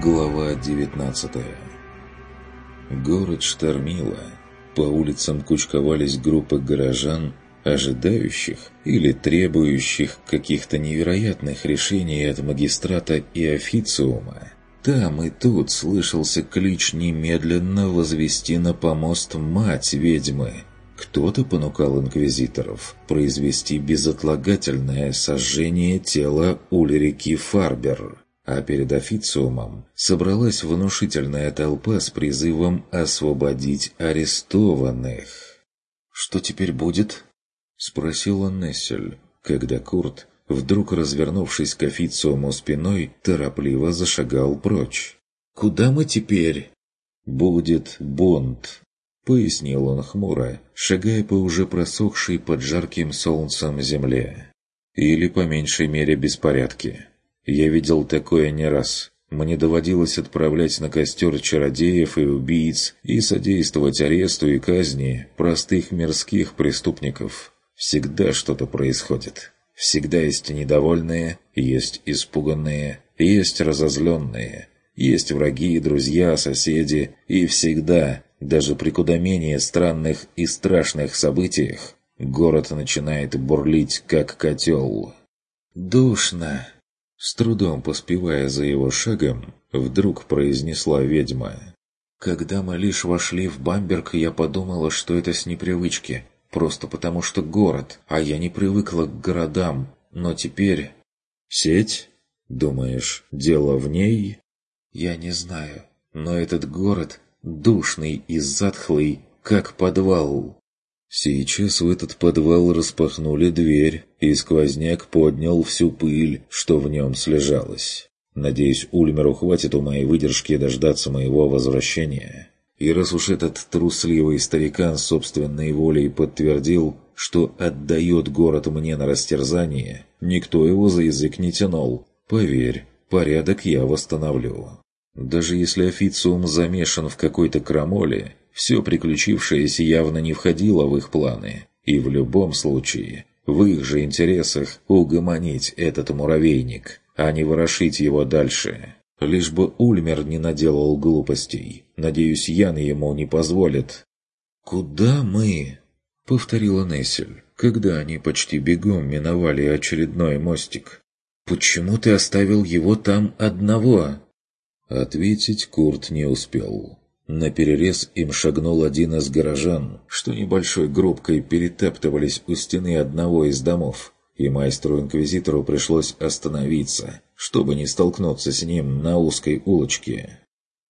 Глава 19 Город штормило. По улицам кучковались группы горожан, ожидающих или требующих каких-то невероятных решений от магистрата и официума. Там и тут слышался клич немедленно возвести на помост мать ведьмы. Кто-то понукал инквизиторов произвести безотлагательное сожжение тела Ульрики Фарбер а перед официумом собралась внушительная толпа с призывом освободить арестованных. «Что теперь будет?» – спросила Нессель, когда Курт, вдруг развернувшись к официуму спиной, торопливо зашагал прочь. «Куда мы теперь?» «Будет бунт», — пояснил он хмуро, шагая по уже просохшей под жарким солнцем земле. «Или, по меньшей мере, беспорядки. Я видел такое не раз. Мне доводилось отправлять на костер чародеев и убийц и содействовать аресту и казни простых мирских преступников. Всегда что-то происходит. Всегда есть недовольные, есть испуганные, есть разозленные, есть враги, и друзья, соседи, и всегда, даже при куда менее странных и страшных событиях, город начинает бурлить, как котел. «Душно!» С трудом поспевая за его шагом, вдруг произнесла ведьма. «Когда мы лишь вошли в Бамберг, я подумала, что это с непривычки. Просто потому что город, а я не привыкла к городам. Но теперь...» «Сеть? Думаешь, дело в ней?» «Я не знаю, но этот город душный и затхлый, как подвал». Сейчас в этот подвал распахнули дверь, и сквозняк поднял всю пыль, что в нем слежалось. Надеюсь, Ульмеру хватит ума и выдержки дождаться моего возвращения. И раз уж этот трусливый старикан собственной волей подтвердил, что отдает город мне на растерзание, никто его за язык не тянул. Поверь, порядок я восстановлю. Даже если официум замешан в какой-то крамоле, все приключившееся явно не входило в их планы, и в любом случае, в их же интересах угомонить этот муравейник, а не ворошить его дальше. Лишь бы Ульмер не наделал глупостей. Надеюсь, Ян ему не позволит. «Куда мы?» — повторила Нессель, когда они почти бегом миновали очередной мостик. «Почему ты оставил его там одного?» Ответить Курт не успел. На перерез им шагнул один из горожан, что небольшой группкой перетаптывались у стены одного из домов, и майстру-инквизитору пришлось остановиться, чтобы не столкнуться с ним на узкой улочке.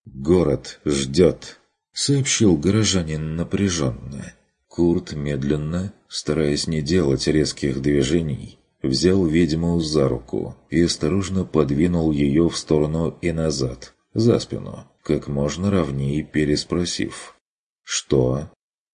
«Город ждет», — сообщил горожанин напряженно. Курт медленно, стараясь не делать резких движений, взял ведьму за руку и осторожно подвинул ее в сторону и назад, за спину как можно ровнее переспросив. «Что?»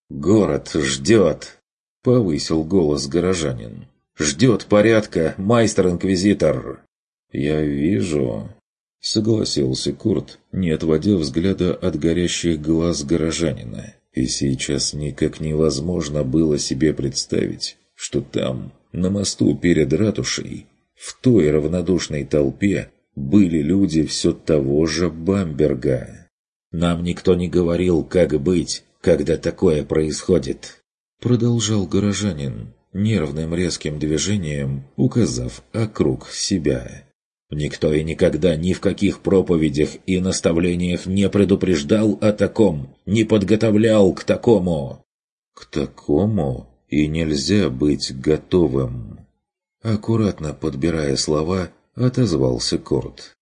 «Город ждет!» — повысил голос горожанин. «Ждет порядка, майстер-инквизитор!» «Я вижу...» — согласился Курт, не отводя взгляда от горящих глаз горожанина. И сейчас никак невозможно было себе представить, что там, на мосту перед ратушей, в той равнодушной толпе, были люди все того же Бамберга. «Нам никто не говорил, как быть, когда такое происходит», продолжал горожанин, нервным резким движением указав округ себя. «Никто и никогда ни в каких проповедях и наставлениях не предупреждал о таком, не подготовлял к такому». «К такому и нельзя быть готовым». Аккуратно подбирая слова, отозвался Корт.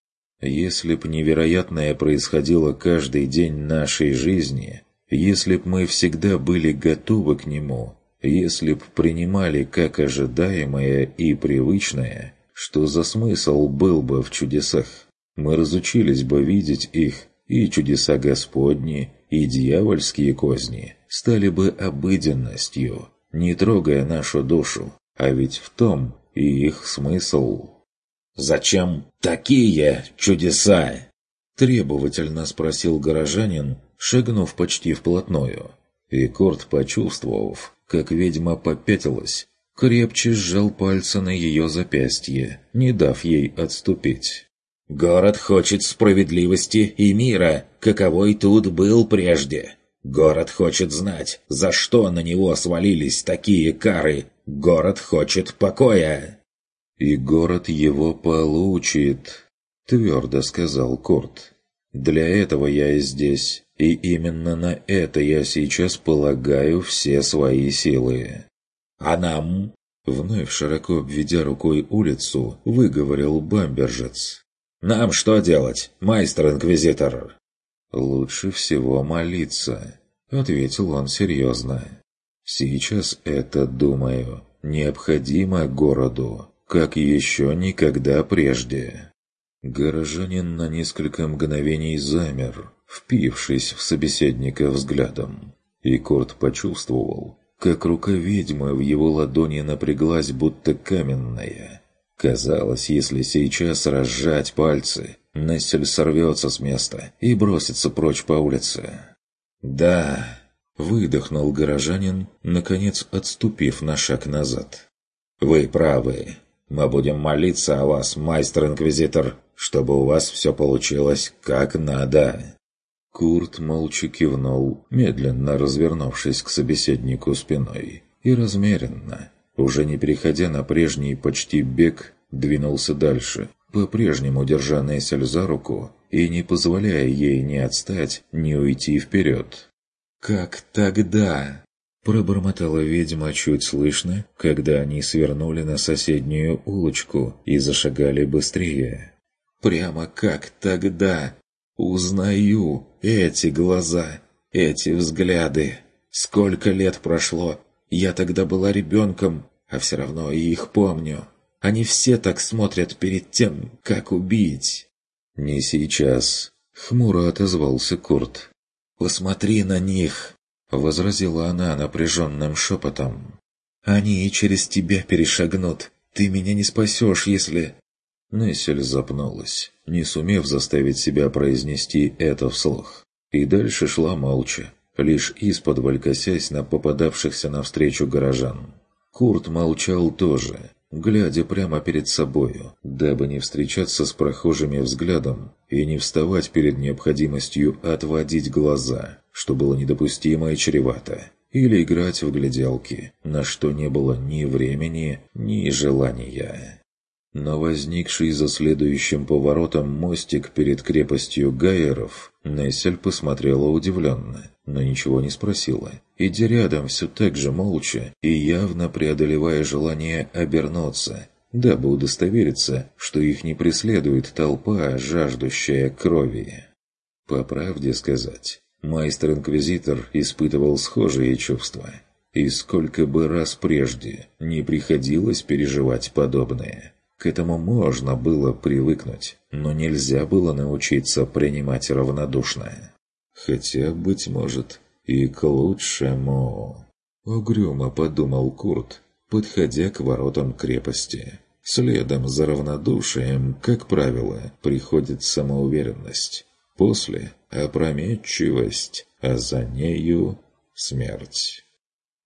«Если б невероятное происходило каждый день нашей жизни, если б мы всегда были готовы к нему, если б принимали как ожидаемое и привычное, что за смысл был бы в чудесах? Мы разучились бы видеть их, и чудеса Господни, и дьявольские козни стали бы обыденностью, не трогая нашу душу, а ведь в том и их смысл». «Зачем такие чудеса?» Требовательно спросил горожанин, шагнув почти вплотную. И Корт, почувствовав, как ведьма попятилась, крепче сжал пальцы на ее запястье, не дав ей отступить. Город хочет справедливости и мира, каковой тут был прежде. Город хочет знать, за что на него свалились такие кары. Город хочет покоя. «И город его получит», — твердо сказал Курт. «Для этого я и здесь, и именно на это я сейчас полагаю все свои силы». «А нам?» Вновь широко обведя рукой улицу, выговорил бамбержец. «Нам что делать, майстер-инквизитор?» «Лучше всего молиться», — ответил он серьезно. «Сейчас это, думаю, необходимо городу, как еще никогда прежде». Горожанин на несколько мгновений замер, впившись в собеседника взглядом. И Корт почувствовал, как рука ведьмы в его ладони напряглась, будто каменная. Казалось, если сейчас разжать пальцы, Нессель сорвется с места и бросится прочь по улице. «Да», — выдохнул горожанин, наконец отступив на шаг назад. «Вы правы. Мы будем молиться о вас, майстер-инквизитор, чтобы у вас все получилось как надо». Курт молча кивнул, медленно развернувшись к собеседнику спиной, и размеренно, уже не переходя на прежний почти бег, двинулся дальше, по-прежнему держа Нессель за руку и не позволяя ей ни отстать, ни уйти вперед. «Как тогда?» Пробормотала ведьма чуть слышно, когда они свернули на соседнюю улочку и зашагали быстрее. «Прямо как тогда, Узнаю эти глаза, эти взгляды. Сколько лет прошло. Я тогда была ребенком, а все равно и их помню. Они все так смотрят перед тем, как убить. «Не сейчас», — хмуро отозвался Курт. «Посмотри на них», — возразила она напряженным шепотом. «Они и через тебя перешагнут. Ты меня не спасешь, если...» Нессель запнулась, не сумев заставить себя произнести это вслух. И дальше шла молча, лишь из-под косясь на попадавшихся навстречу горожан. Курт молчал тоже, глядя прямо перед собою, дабы не встречаться с прохожими взглядом и не вставать перед необходимостью отводить глаза, что было недопустимо и чревато, или играть в гляделки, на что не было ни времени, ни желания. Но возникший за следующим поворотом мостик перед крепостью Гайеров, Нессель посмотрела удивленно, но ничего не спросила, идя рядом все так же молча и явно преодолевая желание обернуться, дабы удостовериться, что их не преследует толпа, жаждущая крови. По правде сказать, майстер-инквизитор испытывал схожие чувства, и сколько бы раз прежде не приходилось переживать подобное. К этому можно было привыкнуть, но нельзя было научиться принимать равнодушно. Хотя, быть может, и к лучшему. Угрюмо подумал Курт, подходя к воротам крепости. Следом за равнодушием, как правило, приходит самоуверенность. После – опрометчивость, а за нею – смерть.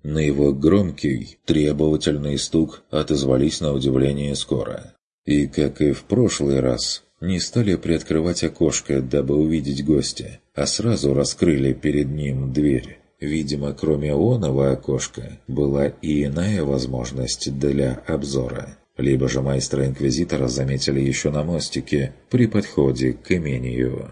На его громкий, требовательный стук отозвались на удивление скоро. И, как и в прошлый раз, не стали приоткрывать окошко, дабы увидеть гостя, а сразу раскрыли перед ним дверь. Видимо, кроме оного окошка, была и иная возможность для обзора. Либо же майстра-инквизитора заметили еще на мостике при подходе к имению.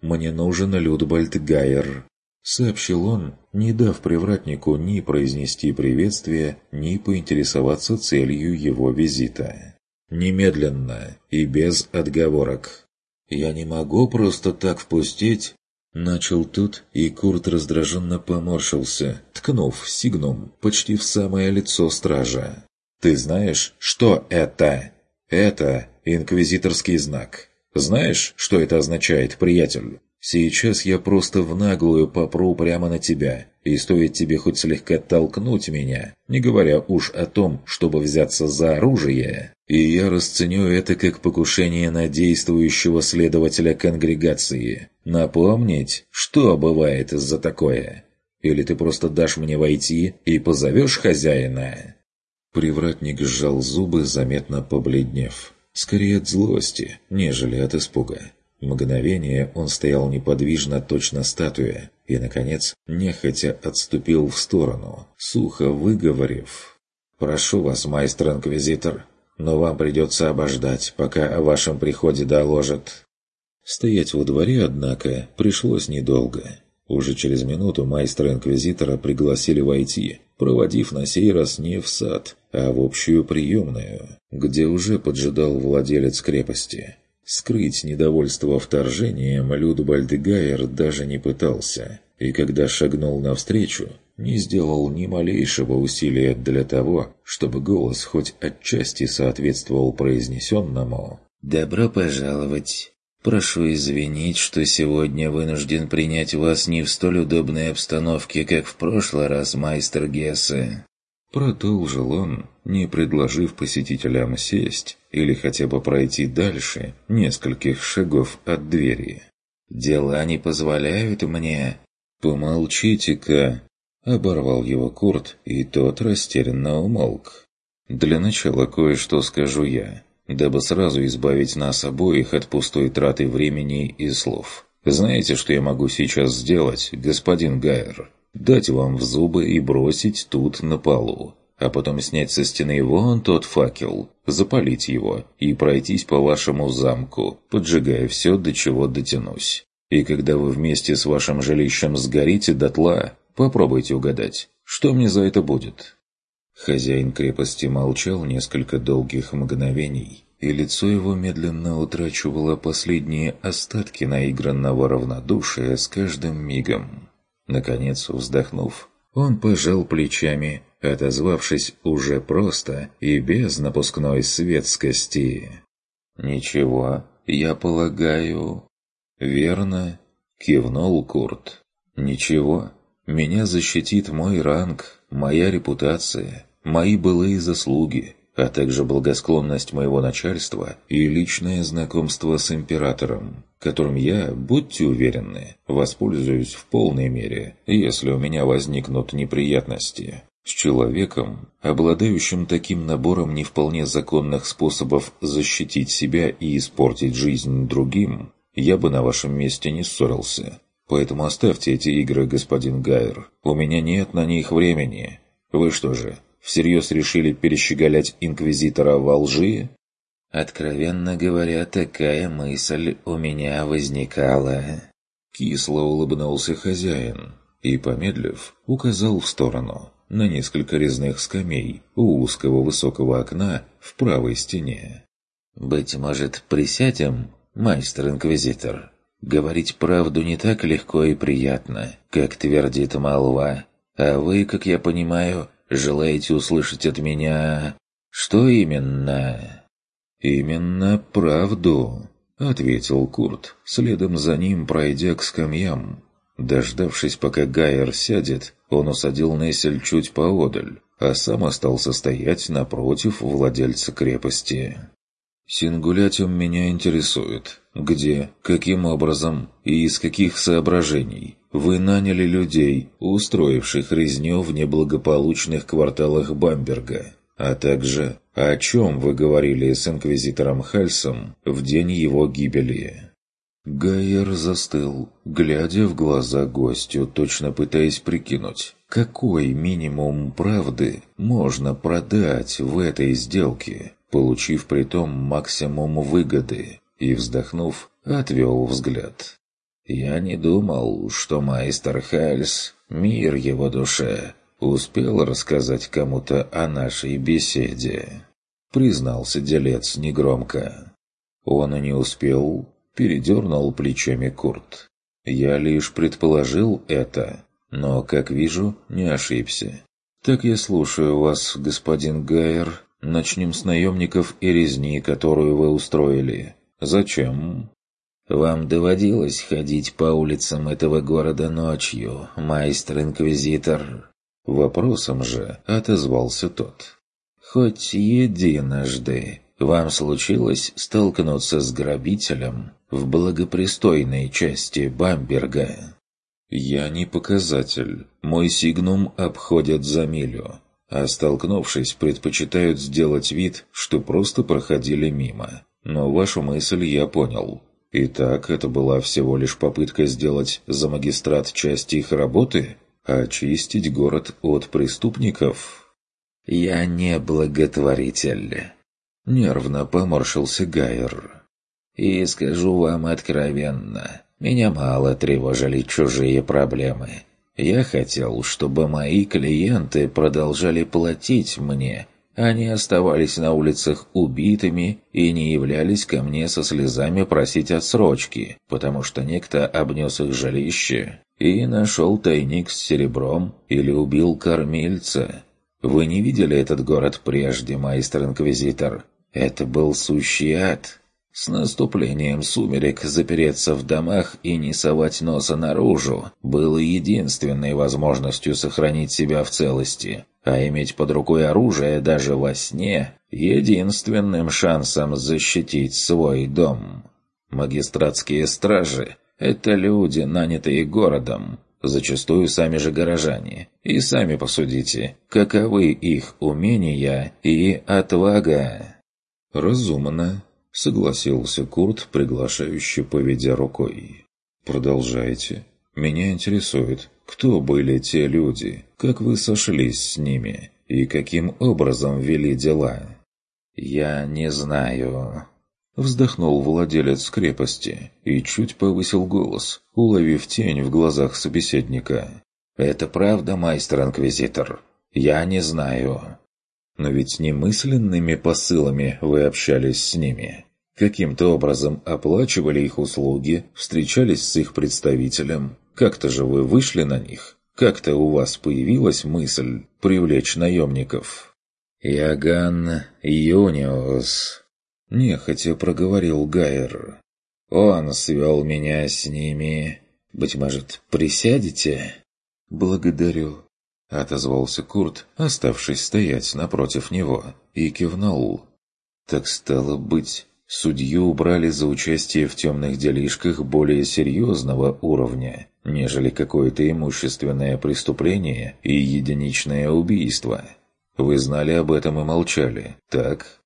«Мне нужен Людбальд Гайер», — сообщил он, не дав привратнику ни произнести приветствие, ни поинтересоваться целью его визита. «Немедленно и без отговорок». «Я не могу просто так впустить...» Начал тут, и Курт раздраженно поморщился, ткнув сигнум почти в самое лицо стража. «Ты знаешь, что это?» «Это инквизиторский знак. Знаешь, что это означает, приятель?» Сейчас я просто в наглую попру прямо на тебя, и стоит тебе хоть слегка толкнуть меня, не говоря уж о том, чтобы взяться за оружие, и я расценю это как покушение на действующего следователя конгрегации. Напомнить, что бывает за такое? Или ты просто дашь мне войти и позовешь хозяина?» Привратник сжал зубы, заметно побледнев. Скорее от злости, нежели от испуга. Мгновение он стоял неподвижно, точно статуя, и, наконец, нехотя отступил в сторону, сухо выговорив. «Прошу вас, майстер-инквизитор, но вам придется обождать, пока о вашем приходе доложат». Стоять во дворе, однако, пришлось недолго. Уже через минуту майстра-инквизитора пригласили войти, проводив на сей раз не в сад, а в общую приемную, где уже поджидал владелец крепости. Скрыть недовольство вторжением Людбальд Гайер даже не пытался, и когда шагнул навстречу, не сделал ни малейшего усилия для того, чтобы голос хоть отчасти соответствовал произнесенному «Добро пожаловать! Прошу извинить, что сегодня вынужден принять вас не в столь удобной обстановке, как в прошлый раз, майстер Гессе». Продолжил он, не предложив посетителям сесть или хотя бы пройти дальше нескольких шагов от двери. «Дела не позволяют мне...» «Помолчите-ка!» — оборвал его Курт, и тот растерянно умолк. «Для начала кое-что скажу я, дабы сразу избавить нас обоих от пустой траты времени и слов. Знаете, что я могу сейчас сделать, господин Гайер?» дать вам в зубы и бросить тут на полу, а потом снять со стены вон тот факел, запалить его и пройтись по вашему замку, поджигая все, до чего дотянусь. И когда вы вместе с вашим жилищем сгорите дотла, попробуйте угадать, что мне за это будет». Хозяин крепости молчал несколько долгих мгновений, и лицо его медленно утрачивало последние остатки наигранного равнодушия с каждым мигом. Наконец, вздохнув, он пожал плечами, отозвавшись уже просто и без напускной светскости. «Ничего, я полагаю...» «Верно», — кивнул Курт. «Ничего, меня защитит мой ранг, моя репутация, мои былые заслуги, а также благосклонность моего начальства и личное знакомство с императором, которым я, будьте уверены, воспользуюсь в полной мере, если у меня возникнут неприятности. С человеком, обладающим таким набором не вполне законных способов защитить себя и испортить жизнь другим, я бы на вашем месте не ссорился. Поэтому оставьте эти игры, господин Гайер. У меня нет на них времени. Вы что же, всерьез решили перещеголять инквизитора во лжи? Откровенно говоря, такая мысль у меня возникала. Кисло улыбнулся хозяин и, помедлив, указал в сторону, на несколько резных скамей у узкого высокого окна в правой стене. «Быть может, присядем, майстер-инквизитор? Говорить правду не так легко и приятно, как твердит молва, а вы, как я понимаю, Желаете услышать от меня... Что именно?» «Именно правду», — ответил Курт, следом за ним пройдя к скамьям. Дождавшись, пока Гайер сядет, он усадил Нессель чуть поодаль, а сам остался стоять напротив владельца крепости. «Сингулятиум меня интересует. Где, каким образом и из каких соображений вы наняли людей, устроивших резню в неблагополучных кварталах Бамберга, а также о чем вы говорили с инквизитором Хальсом в день его гибели. Гайер застыл, глядя в глаза гостю, точно пытаясь прикинуть, какой минимум правды можно продать в этой сделке, получив при том максимум выгоды, и, вздохнув, отвел взгляд. Я не думал, что майстер Хальс, мир его душе, успел рассказать кому-то о нашей беседе. Признался делец негромко. Он и не успел, передернул плечами Курт. Я лишь предположил это, но, как вижу, не ошибся. Так я слушаю вас, господин Гайер. Начнем с наемников и резни, которую вы устроили. Зачем? Вам доводилось ходить по улицам этого города ночью, майстер-инквизитор?» Вопросом же отозвался тот. «Хоть единожды вам случилось столкнуться с грабителем в благопристойной части Бамберга?» «Я не показатель. Мой сигнум обходят за милю. а столкнувшись, предпочитают сделать вид, что просто проходили мимо. Но вашу мысль я понял. Итак, это была всего лишь попытка сделать за магистрат часть их работы? Очистить город от преступников? «Я не благотворитель», — нервно поморщился Гайер. «И скажу вам откровенно, меня мало тревожили чужие проблемы. Я хотел, чтобы мои клиенты продолжали платить мне, они оставались на улицах убитыми и не являлись ко мне со слезами просить отсрочки, потому что некто обнес их жилище и нашел тайник с серебром или убил кормильца. Вы не видели этот город прежде, майстер-инквизитор? Это был сущий ад. С наступлением сумерек запереться в домах и не совать носа наружу было единственной возможностью сохранить себя в целости а иметь под рукой оружие даже во сне – единственным шансом защитить свой дом. Магистратские стражи – это люди, нанятые городом, зачастую сами же горожане. И сами посудите, каковы их умения и отвага. «Разумно», — согласился Курт, приглашающе поведя рукой. «Продолжайте. Меня интересует, кто были те люди, как вы сошлись с ними и каким образом вели дела?» «Я не знаю», — вздохнул владелец крепости и чуть повысил голос, уловив тень в глазах собеседника. «Это правда, майстер-инквизитор? Я не знаю». «Но ведь не мысленными посылами вы общались с ними. Каким-то образом оплачивали их услуги, встречались с их представителем, как-то же вы вышли на них? Как-то у вас появилась мысль привлечь наемников?» «Яган Юниус», — нехотя проговорил Гайер. «Он свел меня с ними. Быть может, присядете?» «Благодарю», — отозвался Курт, оставшись стоять напротив него, и кивнул. «Так стало быть, судью убрали за участие в темных делишках более серьезного уровня, нежели какое-то имущественное преступление и единичное убийство. Вы знали об этом и молчали, так?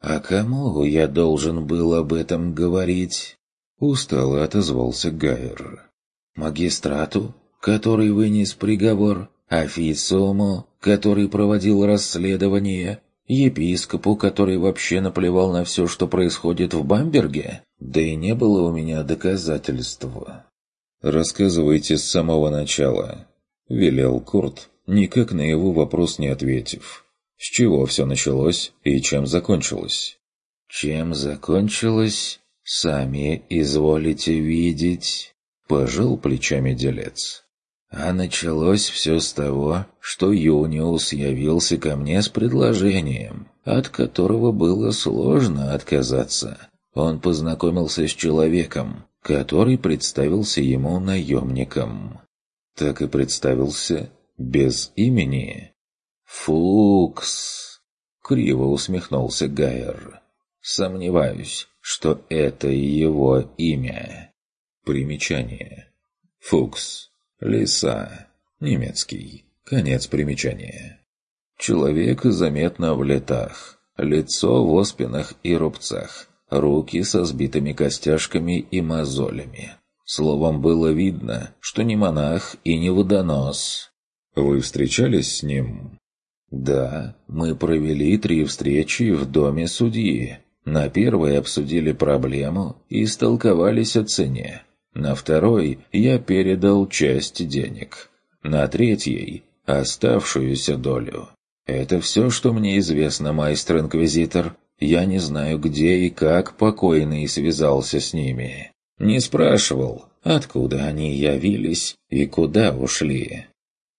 «А кому я должен был об этом говорить?» Устало отозвался Гайер. «Магистрату, который вынес приговор, официуму, который проводил расследование, епископу, который вообще наплевал на все, что происходит в Бамберге? Да и не было у меня доказательства». «Рассказывайте с самого начала», — велел Курт, никак на его вопрос не ответив. «С чего все началось и чем закончилось?» «Чем закончилось, сами изволите видеть», — пожал плечами делец. А началось все с того, что Юниус явился ко мне с предложением, от которого было сложно отказаться. Он познакомился с человеком, который представился ему наемником. Так и представился без имени. «Фукс!» — криво усмехнулся Гайер. «Сомневаюсь, что это его имя». Примечание. Фукс. Лиса. Немецкий. Конец примечания. Человек заметно в летах. Лицо в оспинах и рубцах руки со сбитыми костяшками и мозолями. Словом, было видно, что не монах и не водонос. «Вы встречались с ним?» «Да, мы провели три встречи в доме судьи. На первой обсудили проблему и истолковались о цене. На второй я передал часть денег. На третьей – оставшуюся долю. Это все, что мне известно, майстер-инквизитор. Я не знаю, где и как покойный связался с ними. Не спрашивал, откуда они явились и куда ушли.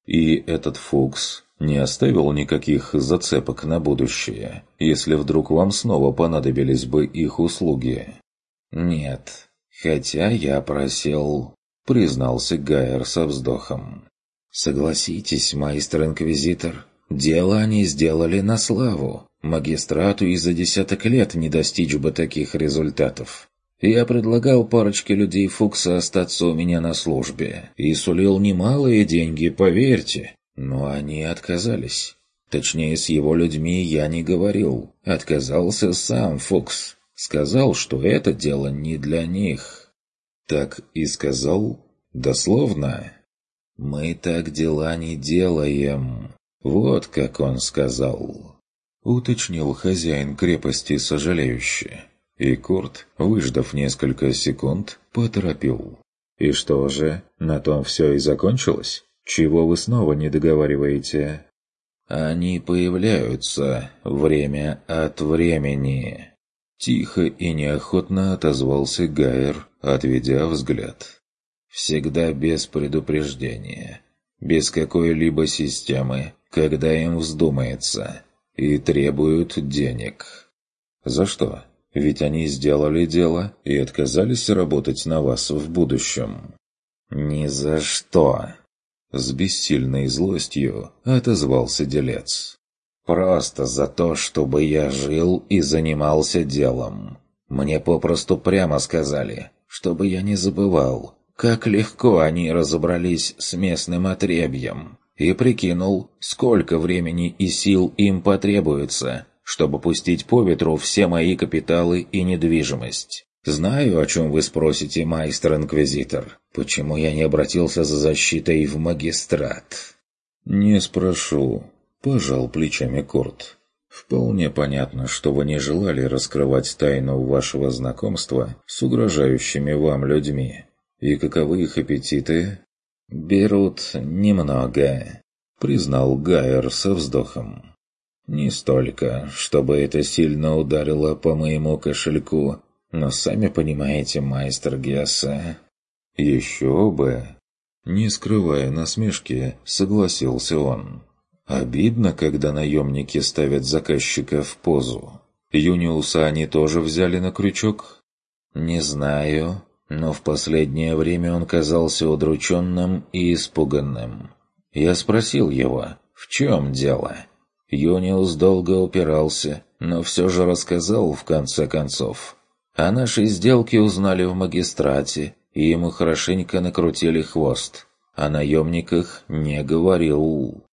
И этот Фукс не оставил никаких зацепок на будущее, если вдруг вам снова понадобились бы их услуги. Нет, хотя я просил, признался Гайер со вздохом. Согласитесь, майстер-инквизитор, дело они сделали на славу. Магистрату и за десяток лет не достичь бы таких результатов. Я предлагал парочке людей Фукса остаться у меня на службе и сулил немалые деньги, поверьте, но они отказались. Точнее, с его людьми я не говорил. Отказался сам Фокс. Сказал, что это дело не для них. Так и сказал? Дословно? «Мы так дела не делаем». Вот как он сказал. Уточнил хозяин крепости сожалеюще. И Курт, выждав несколько секунд, поторопил. «И что же, на том все и закончилось? Чего вы снова не договариваете?» «Они появляются время от времени». Тихо и неохотно отозвался Гайер, отведя взгляд. «Всегда без предупреждения, без какой-либо системы, когда им вздумается, и требуют денег». «За что?» Ведь они сделали дело и отказались работать на вас в будущем. «Ни за что!» С бессильной злостью отозвался делец. «Просто за то, чтобы я жил и занимался делом. Мне попросту прямо сказали, чтобы я не забывал, как легко они разобрались с местным отребьем, и прикинул, сколько времени и сил им потребуется, чтобы пустить по ветру все мои капиталы и недвижимость. Знаю, о чем вы спросите, майстер-инквизитор. Почему я не обратился за защитой в магистрат? Не спрошу. Пожал плечами Курт. Вполне понятно, что вы не желали раскрывать тайну вашего знакомства с угрожающими вам людьми. И каковы их аппетиты? Берут немного, признал Гайер со вздохом. Не столько, чтобы это сильно ударило по моему кошельку, но сами понимаете, майстер Гесса. Еще бы. Не скрывая насмешки, согласился он. Обидно, когда наемники ставят заказчика в позу. Юниуса они тоже взяли на крючок? Не знаю, но в последнее время он казался удрученным и испуганным. Я спросил его, в чем дело? Юниус долго упирался, но все же рассказал в конце концов. О нашей сделке узнали в магистрате, и ему хорошенько накрутили хвост. О наемниках не говорил.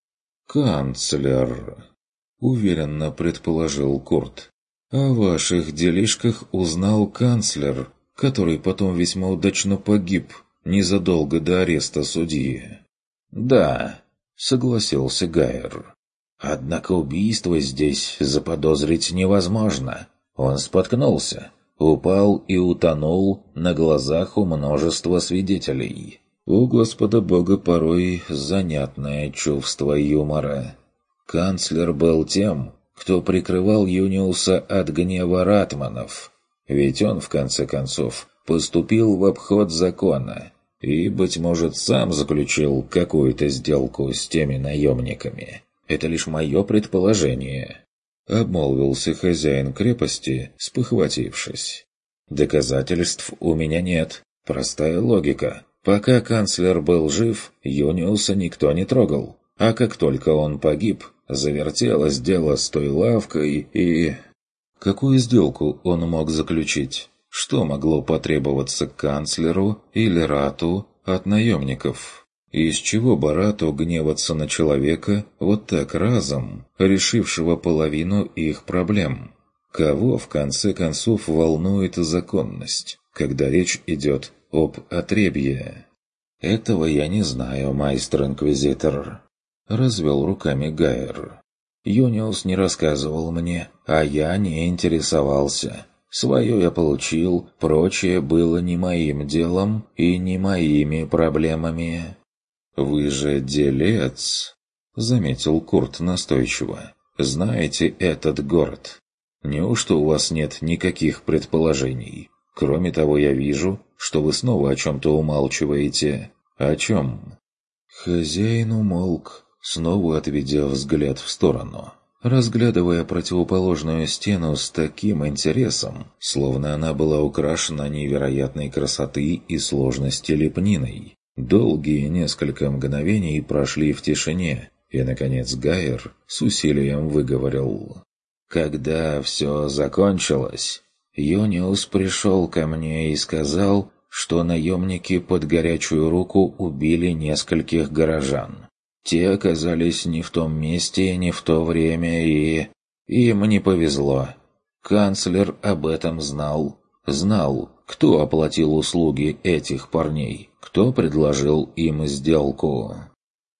«Канцлер», — уверенно предположил Курт. «О ваших делишках узнал канцлер, который потом весьма удачно погиб незадолго до ареста судьи». «Да», — согласился Гайер. Однако убийство здесь заподозрить невозможно. Он споткнулся, упал и утонул на глазах у множества свидетелей. У Господа Бога порой занятное чувство юмора. Канцлер был тем, кто прикрывал Юниуса от гнева ратманов. Ведь он, в конце концов, поступил в обход закона и, быть может, сам заключил какую-то сделку с теми наемниками. Это лишь мое предположение», — обмолвился хозяин крепости, спохватившись. «Доказательств у меня нет. Простая логика. Пока канцлер был жив, Юниуса никто не трогал. А как только он погиб, завертелось дело с той лавкой и... Какую сделку он мог заключить? Что могло потребоваться канцлеру или рату от наемников?» из чего Барату гневаться на человека вот так разом, решившего половину их проблем? Кого, в конце концов, волнует законность, когда речь идет об отребье? «Этого я не знаю, майстер-инквизитор», — развел руками Гайер. «Юниус не рассказывал мне, а я не интересовался. Свое я получил, прочее было не моим делом и не моими проблемами». «Вы же делец», — заметил Курт настойчиво. «Знаете этот город. Неужто у вас нет никаких предположений? Кроме того, я вижу, что вы снова о чем-то умалчиваете. О чем?» Хозяин умолк, снова отведя взгляд в сторону, разглядывая противоположную стену с таким интересом, словно она была украшена невероятной красоты и сложности лепниной. Долгие несколько мгновений прошли в тишине, и, наконец, Гайер с усилием выговорил. «Когда все закончилось, Юниус пришел ко мне и сказал, что наемники под горячую руку убили нескольких горожан. Те оказались не в том месте, не в то время, и... Им не повезло. Канцлер об этом знал. Знал, кто оплатил услуги этих парней, кто предложил им сделку.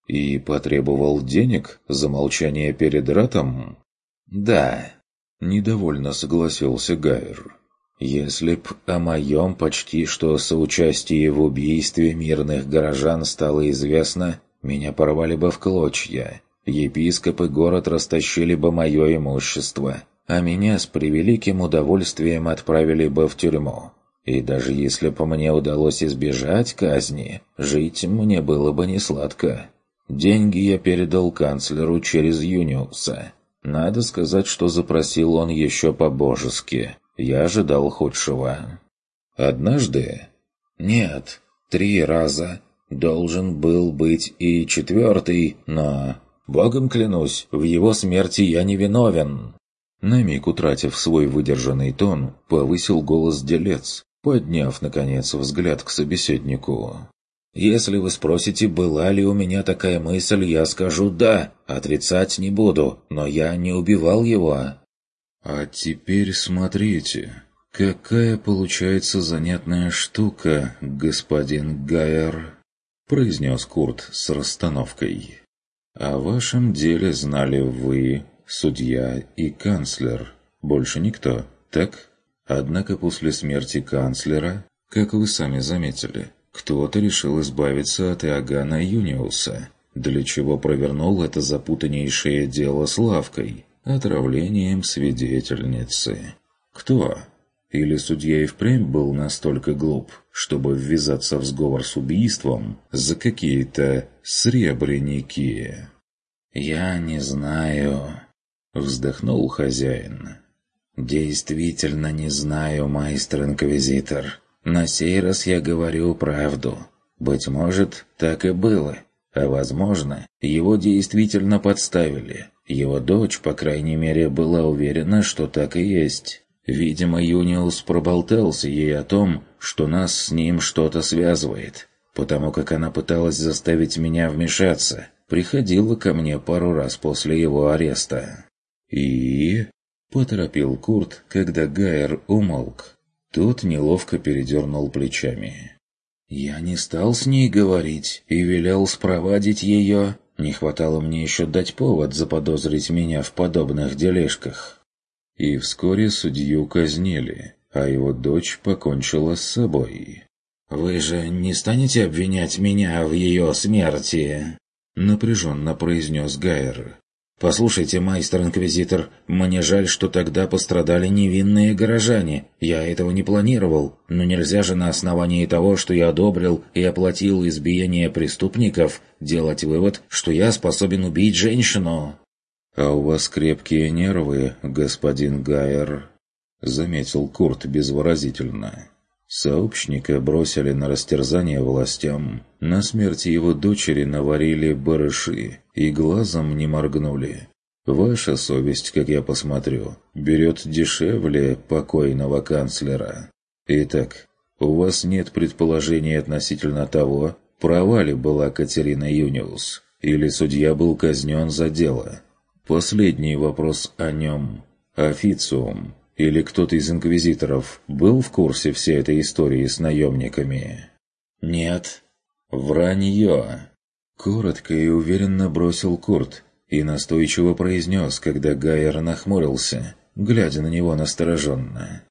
И потребовал денег за молчание перед ратом? Да. Недовольно согласился Гайр. Если б о моем почти что соучастии в убийстве мирных горожан стало известно, меня порвали бы в клочья. Епископ и город растащили бы мое имущество, а меня с превеликим удовольствием отправили бы в тюрьму. И даже если бы мне удалось избежать казни, жить мне было бы не сладко. Деньги я передал канцлеру через Юниуса. Надо сказать, что запросил он еще по-божески. Я ожидал худшего. Однажды? Нет, три раза. Должен был быть и четвертый, но... Богом клянусь, в его смерти я не виновен. На миг утратив свой выдержанный тон, повысил голос делец, подняв, наконец, взгляд к собеседнику. «Если вы спросите, была ли у меня такая мысль, я скажу «да», отрицать не буду, но я не убивал его». «А теперь смотрите, какая получается занятная штука, господин Гайер», произнес Курт с расстановкой. «О вашем деле знали вы, судья и канцлер. Больше никто, так? Однако после смерти канцлера, как вы сами заметили, кто-то решил избавиться от Иоганна Юниуса, для чего провернул это запутаннейшее дело с лавкой, отравлением свидетельницы. Кто? Или судья и впрямь был настолько глуп, чтобы ввязаться в сговор с убийством за какие-то сребреники? «Я не знаю», — вздохнул хозяин. «Действительно не знаю, майстер-инквизитор. На сей раз я говорю правду. Быть может, так и было. А возможно, его действительно подставили. Его дочь, по крайней мере, была уверена, что так и есть. Видимо, Юниус проболтался ей о том, что нас с ним что-то связывает, потому как она пыталась заставить меня вмешаться. Приходила ко мне пару раз после его ареста. «И?» — поторопил Курт, когда Гайер умолк. Тот неловко передернул плечами. «Я не стал с ней говорить и велел спровадить ее. Не хватало мне еще дать повод заподозрить меня в подобных дележках». И вскоре судью казнили, а его дочь покончила с собой. «Вы же не станете обвинять меня в ее смерти?» Напряженно произнес Гайер. «Послушайте, майстер-инквизитор, мне жаль, что тогда пострадали невинные горожане. Я этого не планировал, но нельзя же на основании того, что я одобрил и оплатил избиение преступников, делать вывод, что я способен убить женщину». «А у вас крепкие нервы, господин Гайер», — заметил Курт безвыразительно. Сообщника бросили на растерзание властям. На смерти его дочери наварили барыши и глазом не моргнули. Ваша совесть, как я посмотрю, берет дешевле покойного канцлера. Итак, у вас нет предположений относительно того, права ли была Катерина Юниус, или судья был казнен за дело. Последний вопрос о нем. Официум или кто-то из инквизиторов был в курсе всей этой истории с наемниками? Нет. Вранье. Коротко и уверенно бросил Курт и настойчиво произнес, когда Гайер нахмурился, глядя на него настороженно.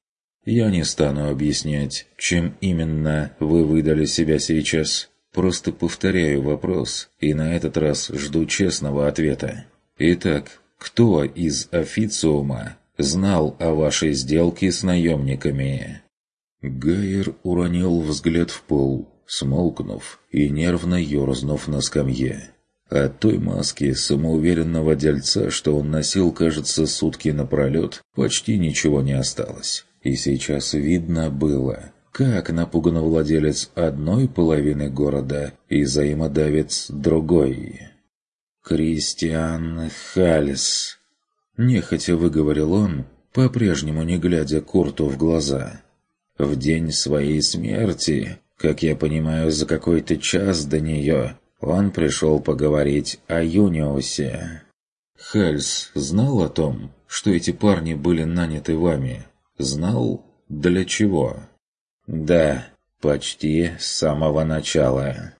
«Я не стану объяснять, чем именно вы выдали себя сейчас. Просто повторяю вопрос, и на этот раз жду честного ответа. Итак, кто из официума знал о вашей сделке с наемниками?» Гайер уронил взгляд в пол, смолкнув и нервно ерзнув на скамье. От той маски самоуверенного дельца, что он носил, кажется, сутки напролет, почти ничего не осталось. И сейчас видно было, как напуган владелец одной половины города и взаимодавец другой. «Кристиан Хальс», — нехотя выговорил он, по-прежнему не глядя Курту в глаза. «В день своей смерти, как я понимаю, за какой-то час до нее, Он пришел поговорить о Юниусе. Хальс знал о том, что эти парни были наняты вами? Знал, для чего? Да, почти с самого начала.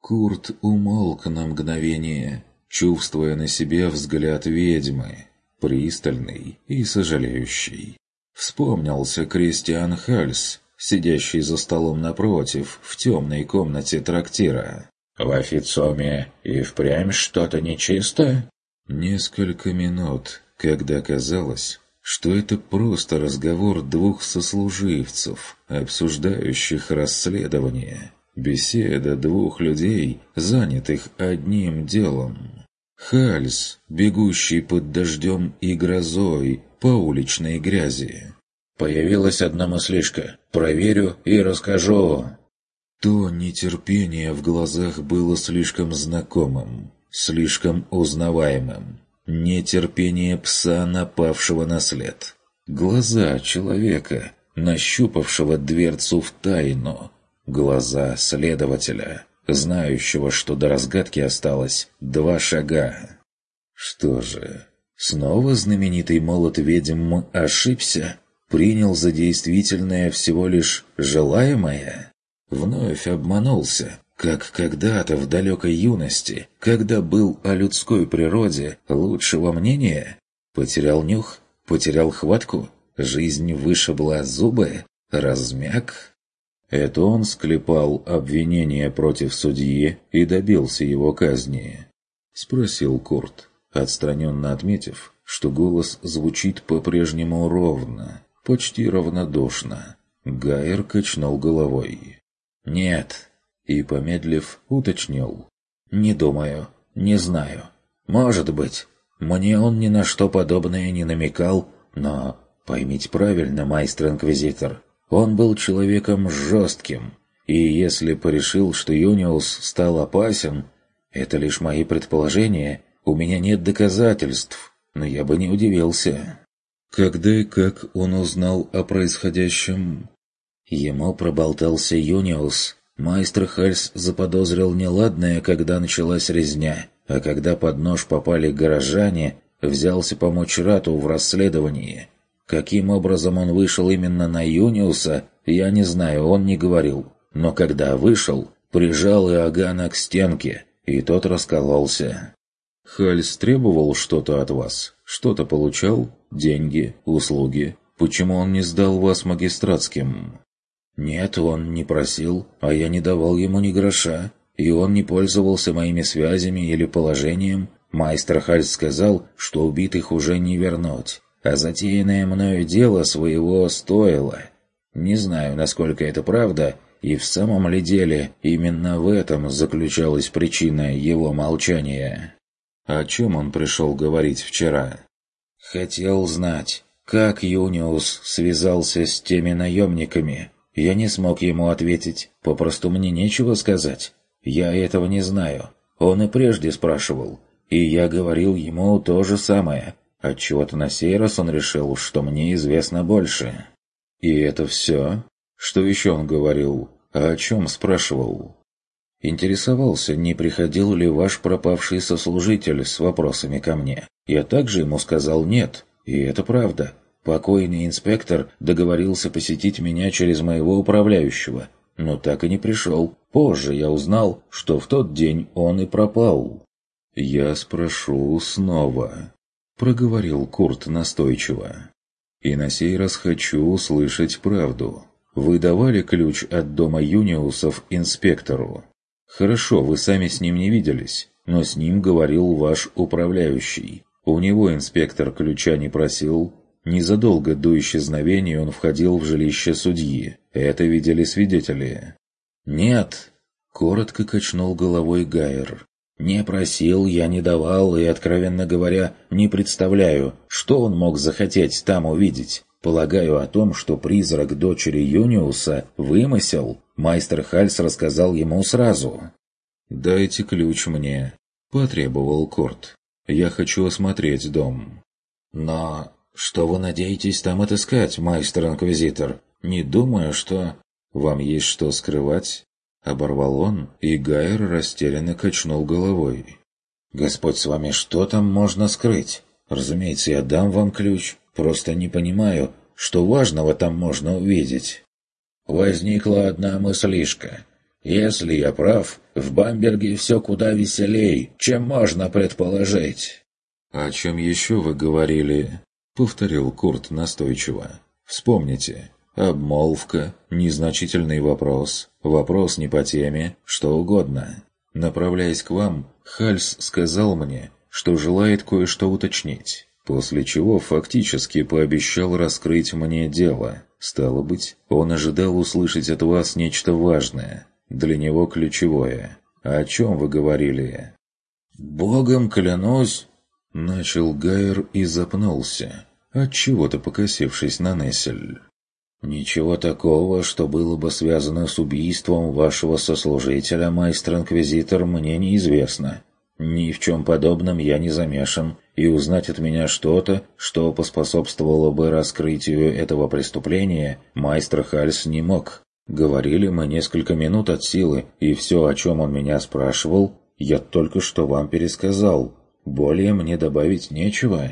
Курт умолк на мгновение, чувствуя на себе взгляд ведьмы, пристальный и сожалеющий. Вспомнился Кристиан Хальс, сидящий за столом напротив, в темной комнате трактира. «В официуме и впрямь что-то нечисто?» Несколько минут, когда казалось, что это просто разговор двух сослуживцев, обсуждающих расследование. Беседа двух людей, занятых одним делом. Хальс, бегущий под дождем и грозой по уличной грязи. Появилась одна мыслишка. Проверю и расскажу. То нетерпение в глазах было слишком знакомым, слишком узнаваемым. Нетерпение пса, напавшего на след. Глаза человека, нащупавшего дверцу в тайну. Глаза следователя, знающего, что до разгадки осталось два шага. Что же, снова знаменитый молот ведьм ошибся? принял за действительное всего лишь желаемое? Вновь обманулся, как когда-то в далекой юности, когда был о людской природе лучшего мнения? Потерял нюх? Потерял хватку? Жизнь вышибла зубы? Размяк? Это он склепал обвинение против судьи и добился его казни? Спросил Курт, отстраненно отметив, что голос звучит по-прежнему ровно, почти равнодушно. Гайер качнул головой. «Нет». И, помедлив, уточнил. «Не думаю. Не знаю. Может быть. Мне он ни на что подобное не намекал, но, поймите правильно, майстер-инквизитор, он был человеком жестким, и если порешил, что Юниус стал опасен, это лишь мои предположения, у меня нет доказательств, но я бы не удивился. Когда и как он узнал о происходящем? Ему проболтался Юниус. Майстер Хальс заподозрил неладное, когда началась резня, а когда под нож попали горожане, взялся помочь Рату в расследовании. Каким образом он вышел именно на Юниуса, я не знаю, он не говорил. Но когда вышел, прижал Иоганна к стенке, и тот раскололся. «Хальс требовал что-то от вас? Что-то получал?» деньги, услуги. Почему он не сдал вас магистратским?» «Нет, он не просил, а я не давал ему ни гроша, и он не пользовался моими связями или положением. Майстер Хальс сказал, что убитых уже не вернуть, а затеянное мною дело своего стоило. Не знаю, насколько это правда, и в самом ли деле именно в этом заключалась причина его молчания». «О чем он пришел говорить вчера?» Хотел знать, как Юниус связался с теми наемниками. Я не смог ему ответить, попросту мне нечего сказать. Я этого не знаю. Он и прежде спрашивал, и я говорил ему то же самое. Отчего-то на сей раз он решил, что мне известно больше. И это все? Что еще он говорил? А о чем спрашивал? Интересовался, не приходил ли ваш пропавший сослужитель с вопросами ко мне. Я также ему сказал «нет», и это правда. Покойный инспектор договорился посетить меня через моего управляющего, но так и не пришел. Позже я узнал, что в тот день он и пропал. «Я спрошу снова», — проговорил Курт настойчиво. «И на сей раз хочу услышать правду. Вы давали ключ от дома Юниусов инспектору?» Хорошо, вы сами с ним не виделись, но с ним говорил ваш управляющий. У него инспектор ключа не просил. Незадолго до исчезновения он входил в жилище судьи. Это видели свидетели. «Нет», — коротко качнул головой Гайер. «Не просил, я не давал, и, откровенно говоря, не представляю, что он мог захотеть там увидеть. Полагаю о том, что призрак дочери Юниуса вымысел, майстер Хальс рассказал ему сразу. «Дайте ключ мне», — потребовал Корт. «Я хочу осмотреть дом». «Но что вы надеетесь там отыскать, майстер-инквизитор? Не думаю, что...» «Вам есть что скрывать?» Оборвал он, и Гайер растерянно качнул головой. «Господь с вами, что там можно скрыть? Разумеется, я дам вам ключ, просто не понимаю, что важного там можно увидеть». Возникла одна мыслишка. Если я прав, в Бамберге все куда веселей, чем можно предположить. «О чем еще вы говорили?» — повторил Курт настойчиво. «Вспомните. Обмолвка, незначительный вопрос, вопрос не по теме, что угодно. Направляясь к вам, Хальс сказал мне, что желает кое-что уточнить, после чего фактически пообещал раскрыть мне дело. Стало быть, он ожидал услышать от вас нечто важное, для него ключевое. О чем вы говорили?» «Богом клянусь!» Начал Гайер и запнулся, отчего-то покосившись на Нессель. «Ничего такого, что было бы связано с убийством вашего сослужителя, майстер-инквизитор, мне неизвестно. Ни в чем подобном я не замешан, и узнать от меня что-то, что поспособствовало бы раскрытию этого преступления, майстер Хальс не мог. Говорили мы несколько минут от силы, и все, о чем он меня спрашивал, я только что вам пересказал. Более мне добавить нечего».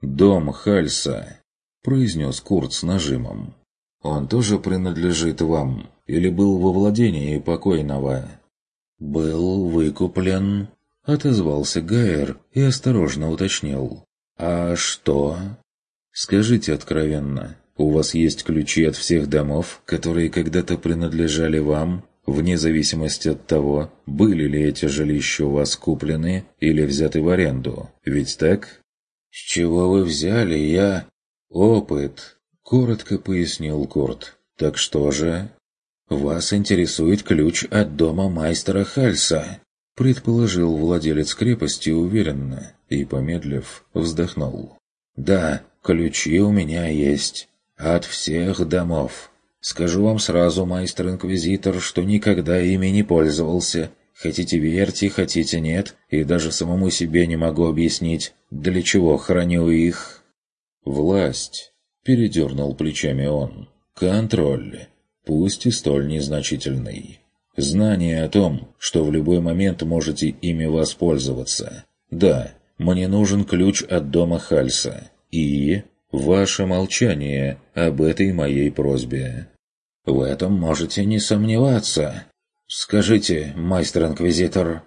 «Дом Хальса», — произнес Курт с нажимом. «Он тоже принадлежит вам или был во владении покойного?» «Был выкуплен», — отозвался Гайер и осторожно уточнил. «А что?» «Скажите откровенно, у вас есть ключи от всех домов, которые когда-то принадлежали вам, вне зависимости от того, были ли эти жилища у вас куплены или взяты в аренду. Ведь так? «С чего вы взяли? Я...» «Опыт», — коротко пояснил Курт. «Так что же?» «Вас интересует ключ от дома майстера Хальса», — предположил владелец крепости уверенно и, помедлив, вздохнул. «Да, ключи у меня есть. От всех домов. Скажу вам сразу, майстер-инквизитор, что никогда ими не пользовался. Хотите верьте, хотите нет, и даже самому себе не могу объяснить, для чего храню их. «Власть», — передернул плечами он, — «контроль, пусть и столь незначительный. Знание о том, что в любой момент можете ими воспользоваться. Да, мне нужен ключ от дома Хальса. И ваше молчание об этой моей просьбе. В этом можете не сомневаться. Скажите, майстер-инквизитор...»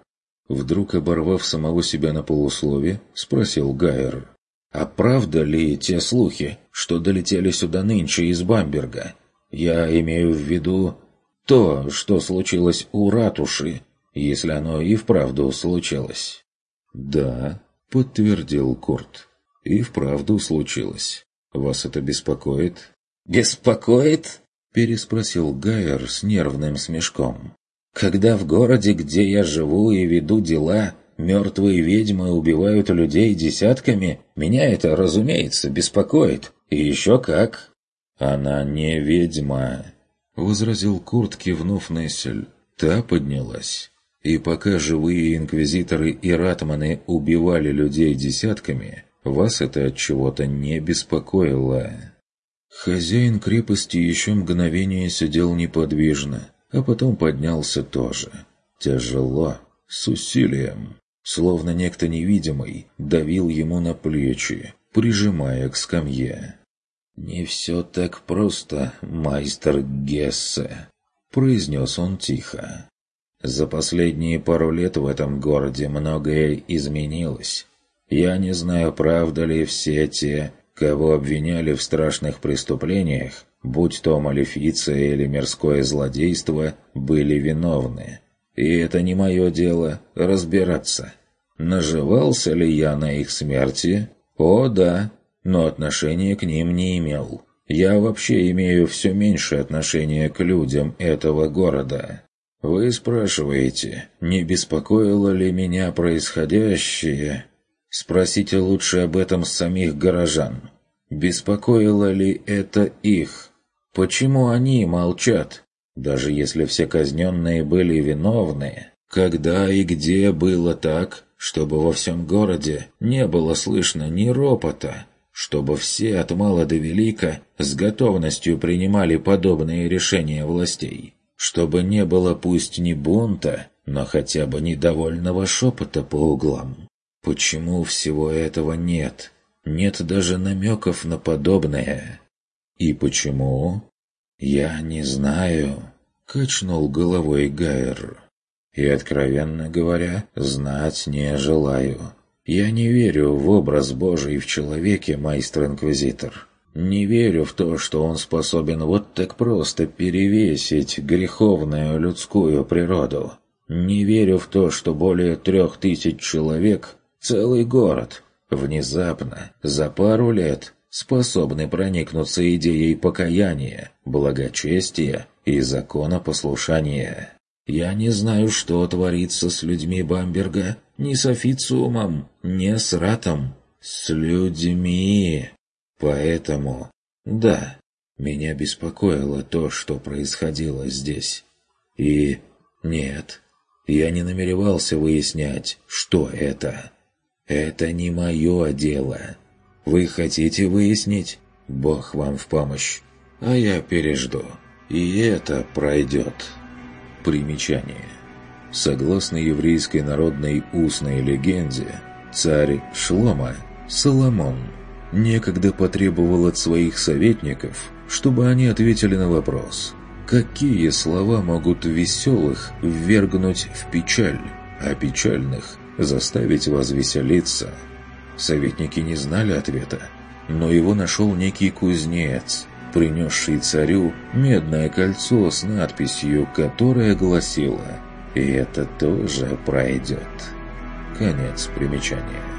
Вдруг, оборвав самого себя на полуслове, спросил Гайер. «А правда ли те слухи, что долетели сюда нынче из Бамберга? Я имею в виду то, что случилось у ратуши, если оно и вправду случилось». «Да», — подтвердил Курт. «И вправду случилось. Вас это беспокоит?» «Беспокоит?» переспросил Гайер с нервным смешком. «Когда в городе, где я живу и веду дела, мертвые ведьмы убивают людей десятками, меня это, разумеется, беспокоит. И еще как!» «Она не ведьма», — возразил Курт, кивнув Нессель. Та поднялась. И пока живые инквизиторы и ратманы убивали людей десятками, вас это от чего-то не беспокоило. Хозяин крепости еще мгновение сидел неподвижно, а потом поднялся тоже. Тяжело, с усилием, словно некто невидимый давил ему на плечи, прижимая к скамье. «Не все так просто, майстер Гессе», — произнес он тихо. «За последние пару лет в этом городе многое изменилось. Я не знаю, правда ли все те, кого обвиняли в страшных преступлениях, будь то малефиция или мирское злодейство, были виновны. И это не мое дело разбираться. Наживался ли я на их смерти? О, да, но отношения к ним не имел. Я вообще имею все меньше отношения к людям этого города. Вы спрашиваете, не беспокоило ли меня происходящее? Спросите лучше об этом самих горожан. Беспокоило ли это их? Почему они молчат? Даже если все казненные были виновны, когда и где было так, чтобы во всем городе не было слышно ни ропота, чтобы все от мала до велика с готовностью принимали подобные решения властей? Чтобы не было пусть не бунта, но хотя бы недовольного шепота по углам. Почему всего этого нет? Нет даже намеков на подобное. И почему? Я не знаю, качнул головой Гайер. И, откровенно говоря, знать не желаю. Я не верю в образ Божий в человеке, майстер-инквизитор. Не верю в то, что он способен вот так просто перевесить греховную людскую природу. Не верю в то, что более трех тысяч человек, целый город, внезапно, за пару лет, способны проникнуться идеей покаяния, благочестия и законопослушания. Я не знаю, что творится с людьми Бамберга, ни с официумом, ни с ратом. С людьми. Поэтому, да, меня беспокоило то, что происходило здесь. И нет, я не намеревался выяснять, что это. Это не мое дело. Вы хотите выяснить? Бог вам в помощь. А я пережду. И это пройдет. Примечание. Согласно еврейской народной устной легенде, царь Шлома, Соломон, некогда потребовал от своих советников, чтобы они ответили на вопрос, какие слова могут веселых ввергнуть в печаль, а печальных заставить возвеселиться. Советники не знали ответа, но его нашел некий кузнец – принесший царю медное кольцо с надписью, которая гласила «И это тоже пройдет». Конец примечания.